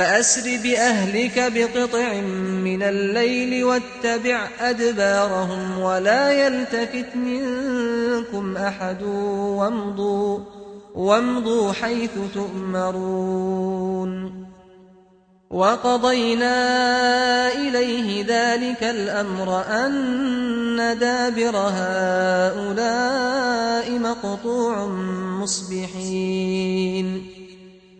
فأسر بأهلك بقطع من الليل واتبع أدبارهم ولا يلتفت منكم أحد وامضوا, وامضوا حيث تؤمرون. وقضينا إليه ذلك الأمر أن دابر هؤلاء مقطوع مصبحين.